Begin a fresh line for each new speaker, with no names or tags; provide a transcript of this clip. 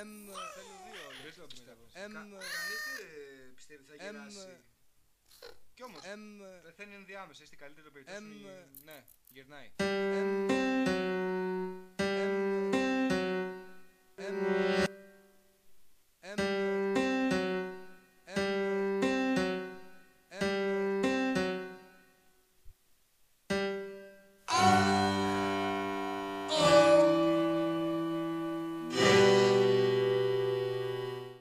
Εμ.
Ε, θέλω δύο.
Δεν το πιστεύω.
Εμ.
Ε, κανείς δεν πιστεύει θα
Εμ.
Ε, γεράσει.
Κι όμως.
Εμ.
Πεθαίνει ενδιάμεσα. Είστε καλύτερο περίπτωση.
Εμ.
Ναι, γυρνάει.
Εμ. Εμ.